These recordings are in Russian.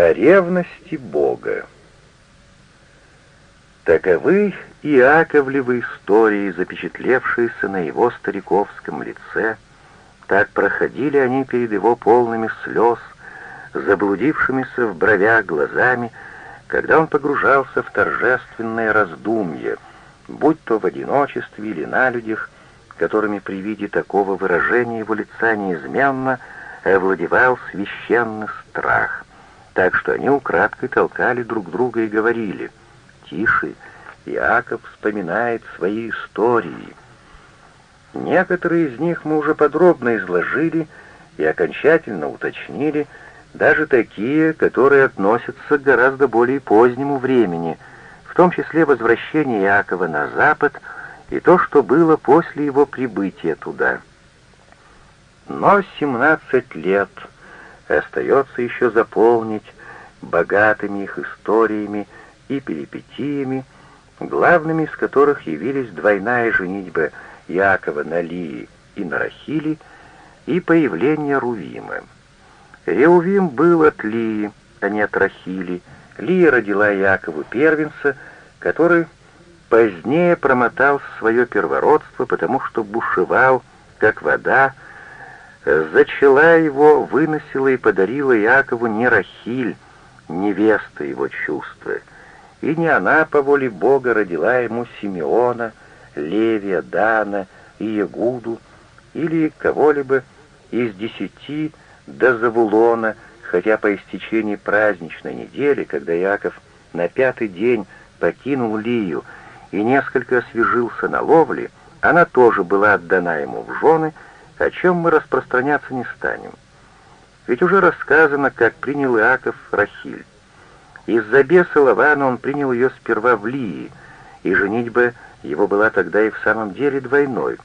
О ревности Бога. Таковы Иаковлевы истории, запечатлевшиеся на его стариковском лице. Так проходили они перед его полными слез, заблудившимися в бровях глазами, когда он погружался в торжественное раздумье, будь то в одиночестве или на людях, которыми при виде такого выражения его лица неизменно овладевал священный страх, так что они украдкой толкали друг друга и говорили «Тише, Иаков вспоминает свои истории». Некоторые из них мы уже подробно изложили и окончательно уточнили, даже такие, которые относятся к гораздо более позднему времени, в том числе возвращение Иакова на запад и то, что было после его прибытия туда. Но 17 лет остается еще заполнить богатыми их историями и перипетиями, главными из которых явились двойная женитьба Якова на Лии и на Рахиле и появление Рувима. Реувим был от Лии, а не от Рахили. Лия родила Якову первенца, который позднее промотал свое первородство, потому что бушевал, как вода, зачала его, выносила и подарила Якову не Рахиль, невеста его чувства, и не она по воле Бога родила ему Симеона, Левия, Дана и Ягуду или кого-либо из десяти до Завулона, хотя по истечении праздничной недели, когда Яков на пятый день покинул Лию и несколько освежился на ловле, она тоже была отдана ему в жены, о чем мы распространяться не станем. Ведь уже рассказано, как принял Иаков Рахиль. Из-за беса Лавана он принял ее сперва в Лии, и женитьба его была тогда и в самом деле двойной.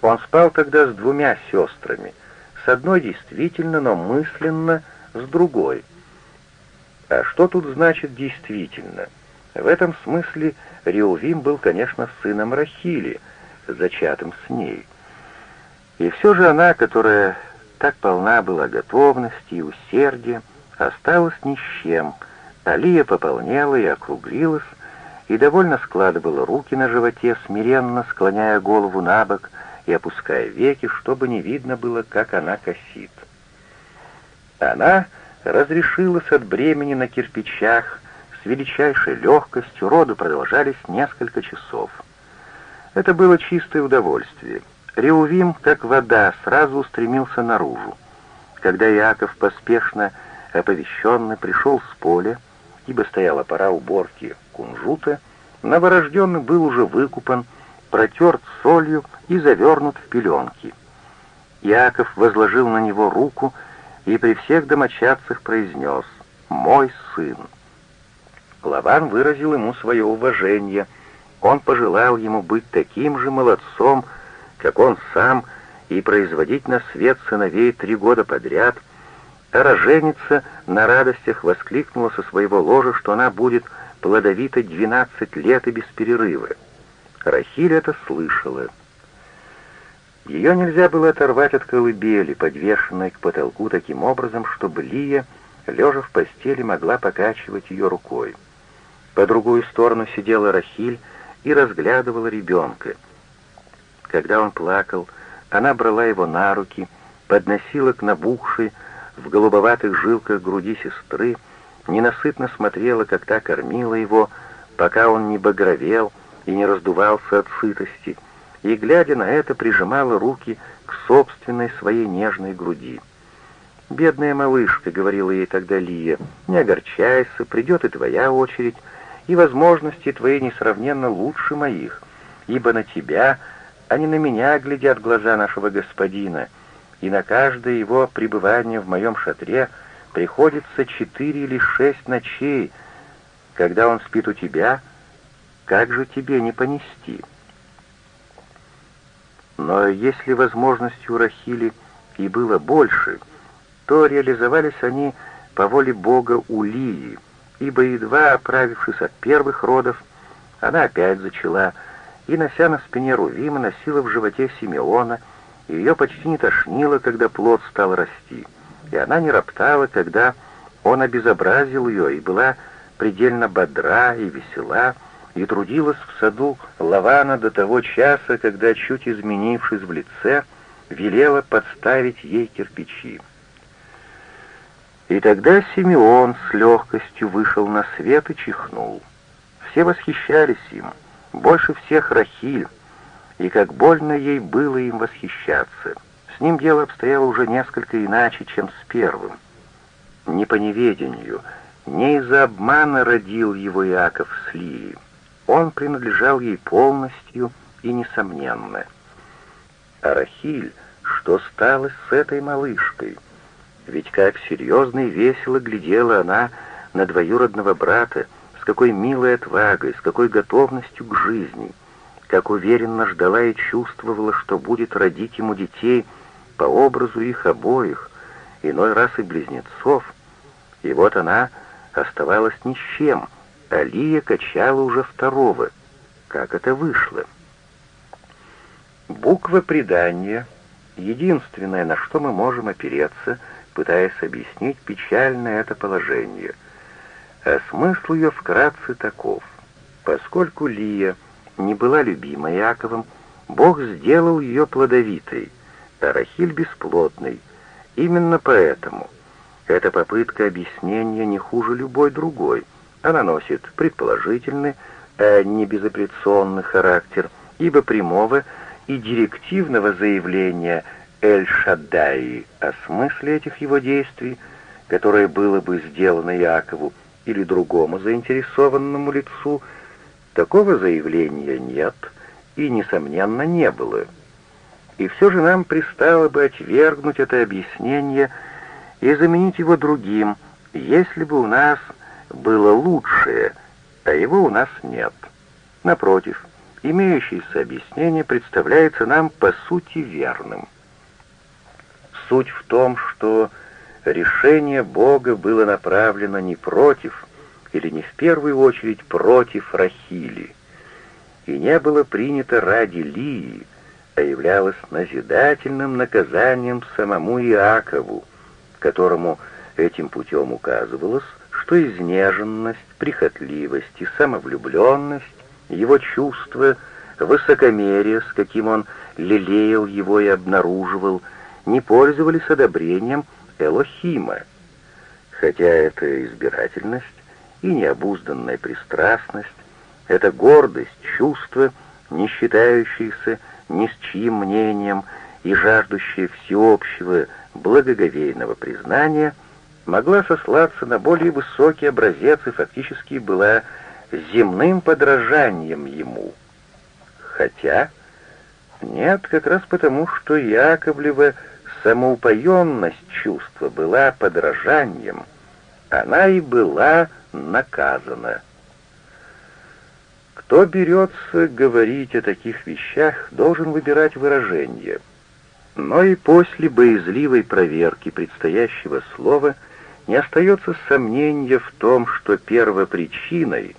Он спал тогда с двумя сестрами — с одной действительно, но мысленно с другой. А что тут значит «действительно»? В этом смысле Реувим был, конечно, сыном Рахили, зачатым с ней. И все же она, которая так полна была готовности и усердия, осталась ни с чем. Алия пополнела и округлилась, и довольно складывала руки на животе, смиренно склоняя голову на бок — и опуская веки, чтобы не видно было, как она косит. Она разрешилась от бремени на кирпичах, с величайшей легкостью роды продолжались несколько часов. Это было чистое удовольствие. Реувим, как вода, сразу устремился наружу. Когда Иаков поспешно оповещенный пришел с поля, ибо стояла пора уборки кунжута, новорожденный был уже выкупан, протерт солью и завернут в пеленки. Яков возложил на него руку и при всех домочадцах произнес «Мой сын». Лаван выразил ему свое уважение. Он пожелал ему быть таким же молодцом, как он сам, и производить на свет сыновей три года подряд, а роженица на радостях воскликнула со своего ложа, что она будет плодовита двенадцать лет и без перерыва. Рахиль это слышала. Ее нельзя было оторвать от колыбели, подвешенной к потолку таким образом, чтобы Лия, лежа в постели, могла покачивать ее рукой. По другую сторону сидела Рахиль и разглядывала ребенка. Когда он плакал, она брала его на руки, подносила к набухшей в голубоватых жилках груди сестры, ненасытно смотрела, как та кормила его, пока он не багровел, и не раздувался от сытости, и, глядя на это, прижимала руки к собственной своей нежной груди. «Бедная малышка», — говорила ей тогда Лия, — «не огорчайся, придет и твоя очередь, и возможности твои несравненно лучше моих, ибо на тебя, не на меня глядят глаза нашего господина, и на каждое его пребывание в моем шатре приходится четыре или шесть ночей, когда он спит у тебя, — как же тебе не понести? Но если возможностей у Рахили и было больше, то реализовались они по воле Бога у Лии, ибо, едва оправившись от первых родов, она опять зачала, и, нося на спине Рувима, носила в животе Симеона, и ее почти не тошнило, когда плод стал расти, и она не роптала, когда Он обезобразил ее и была предельно бодра и весела, и трудилась в саду Лавана до того часа, когда, чуть изменившись в лице, велела подставить ей кирпичи. И тогда Симеон с легкостью вышел на свет и чихнул. Все восхищались им, больше всех Рахиль, и как больно ей было им восхищаться. С ним дело обстояло уже несколько иначе, чем с первым. Не по неведению, не из-за обмана родил его Иаков с Лией. Он принадлежал ей полностью и несомненно. А Рахиль, что стало с этой малышкой? Ведь как серьезно и весело глядела она на двоюродного брата, с какой милой отвагой, с какой готовностью к жизни, как уверенно ждала и чувствовала, что будет родить ему детей по образу их обоих, иной раз и близнецов. И вот она оставалась ни с чем, а Лия качала уже второго. Как это вышло? Буква предания — единственное, на что мы можем опереться, пытаясь объяснить печальное это положение. А смысл ее вкратце таков. Поскольку Лия не была любима Яковом, Бог сделал ее плодовитой, а Рахиль бесплодной. Именно поэтому эта попытка объяснения не хуже любой другой — она носит предположительный, а не безапелляционный характер, ибо прямого и директивного заявления Эль-Шаддаи о смысле этих его действий, которое было бы сделано Якову или другому заинтересованному лицу, такого заявления нет и, несомненно, не было. И все же нам пристало бы отвергнуть это объяснение и заменить его другим, если бы у нас было лучшее, а его у нас нет. Напротив, имеющееся объяснение представляется нам по сути верным. Суть в том, что решение Бога было направлено не против, или не в первую очередь против Рахили, и не было принято ради Лии, а являлось назидательным наказанием самому Иакову, которому этим путем указывалось, что изнеженность, прихотливость и самовлюбленность, его чувства, высокомерие, с каким он лелеял его и обнаруживал, не пользовались одобрением Элохима. Хотя эта избирательность и необузданная пристрастность, эта гордость, чувство, не считающееся ни с чьим мнением и жаждущее всеобщего благоговейного признания — могла сослаться на более высокий образец и фактически была земным подражанием ему. Хотя... Нет, как раз потому, что Яковлева самоупоенность чувства была подражанием, она и была наказана. Кто берется говорить о таких вещах, должен выбирать выражение. Но и после боязливой проверки предстоящего слова — не остается сомнения в том, что первопричиной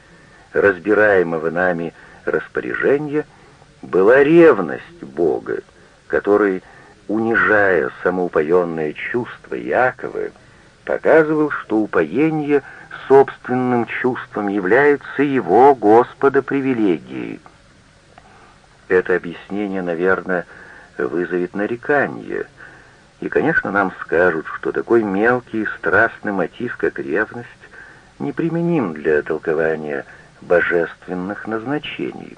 разбираемого нами распоряжения была ревность Бога, который, унижая самоупоенное чувство Якова, показывал, что упоение собственным чувством является его Господа привилегией. Это объяснение, наверное, вызовет нарекание — и, конечно, нам скажут, что такой мелкий и страстный мотив, как ревность, неприменим для толкования божественных назначений.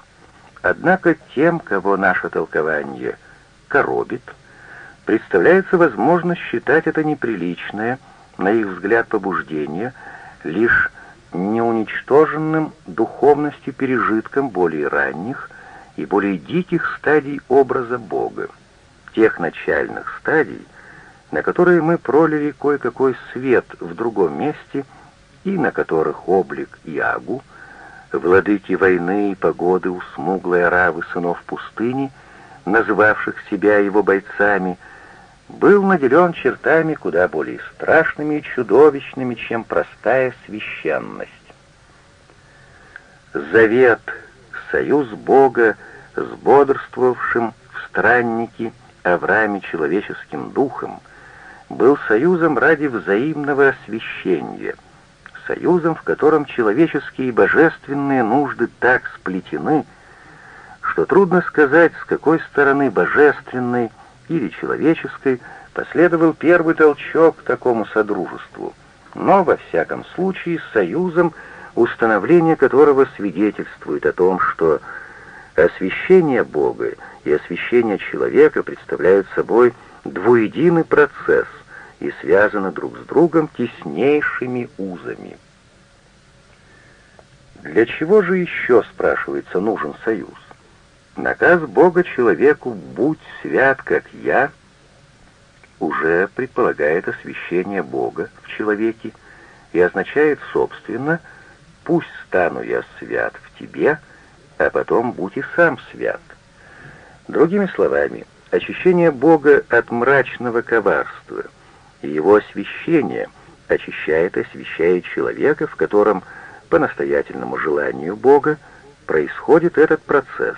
Однако тем, кого наше толкование коробит, представляется возможность считать это неприличное, на их взгляд, побуждение, лишь неуничтоженным духовностью пережитком более ранних и более диких стадий образа Бога тех начальных стадий, на которые мы пролили кое-какой свет в другом месте и на которых облик Иагу, владыки войны и погоды у смуглой оравы сынов пустыни, называвших себя его бойцами, был наделен чертами куда более страшными и чудовищными, чем простая священность. Завет, союз Бога с бодрствовавшим в страннике — Аврааме человеческим духом, был союзом ради взаимного освящения, союзом, в котором человеческие и божественные нужды так сплетены, что трудно сказать, с какой стороны божественной или человеческой последовал первый толчок к такому содружеству, но, во всяком случае, союзом, установление которого свидетельствует о том, что освящение Бога и освящение человека представляют собой двуединый процесс и связаны друг с другом теснейшими узами. Для чего же еще, спрашивается, нужен союз? Наказ Бога человеку «будь свят, как я» уже предполагает освящение Бога в человеке и означает, собственно, «пусть стану я свят в тебе», а потом будь и сам свят. Другими словами, очищение Бога от мрачного коварства и его освящение очищает и освящает человека, в котором, по настоятельному желанию Бога, происходит этот процесс.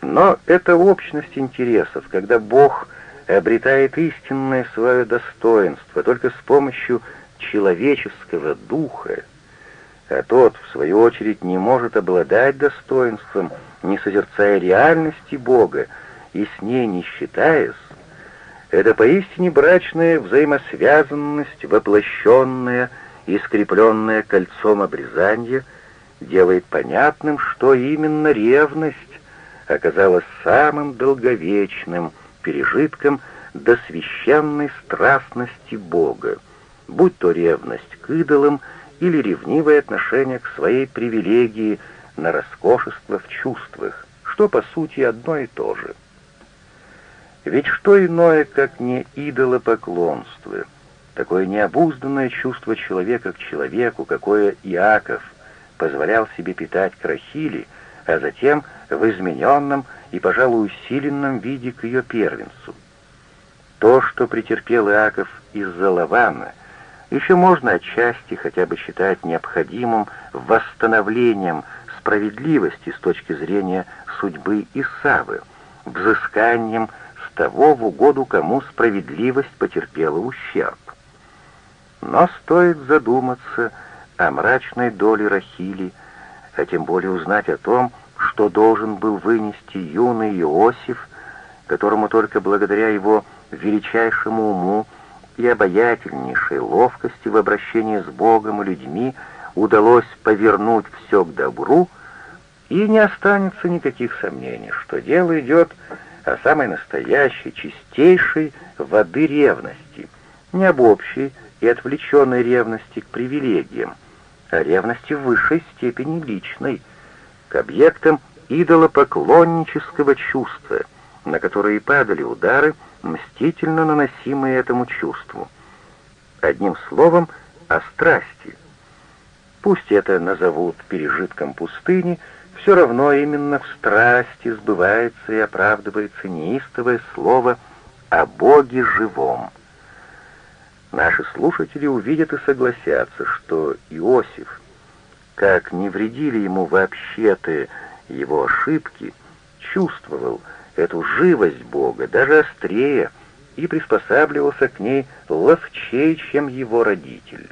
Но это общность интересов, когда Бог обретает истинное свое достоинство только с помощью человеческого духа, а тот, в свою очередь, не может обладать достоинством, не созерцая реальности Бога и с ней не считаясь, это поистине брачная взаимосвязанность, воплощенная и скрепленная кольцом обрезания, делает понятным, что именно ревность оказалась самым долговечным пережитком до священной страстности Бога, будь то ревность к идолам или ревнивое отношение к своей привилегии на роскошество в чувствах, что по сути одно и то же. Ведь что иное, как не идолопоклонство, такое необузданное чувство человека к человеку, какое Иаков позволял себе питать к Рахиле, а затем в измененном и, пожалуй, усиленном виде к ее первенцу. То, что претерпел Иаков из-за Лавана, еще можно отчасти хотя бы считать необходимым восстановлением справедливости с точки зрения судьбы Исавы, взысканием с того в угоду, кому справедливость потерпела ущерб. Но стоит задуматься о мрачной доле Рахили, а тем более узнать о том, что должен был вынести юный Иосиф, которому только благодаря его величайшему уму и обаятельнейшей ловкости в обращении с Богом и людьми удалось повернуть все к добру, и не останется никаких сомнений, что дело идет о самой настоящей, чистейшей воды ревности, не об общей и отвлеченной ревности к привилегиям, а ревности в высшей степени личной, к объектам идолопоклоннического чувства, на которые падали удары, мстительно наносимые этому чувству. Одним словом, о страсти. Пусть это назовут пережитком пустыни, все равно именно в страсти сбывается и оправдывается неистовое слово о Боге живом. Наши слушатели увидят и согласятся, что Иосиф, как не вредили ему вообще-то его ошибки, чувствовал, эту живость Бога, даже острее, и приспосабливался к ней ловчей, чем его родитель.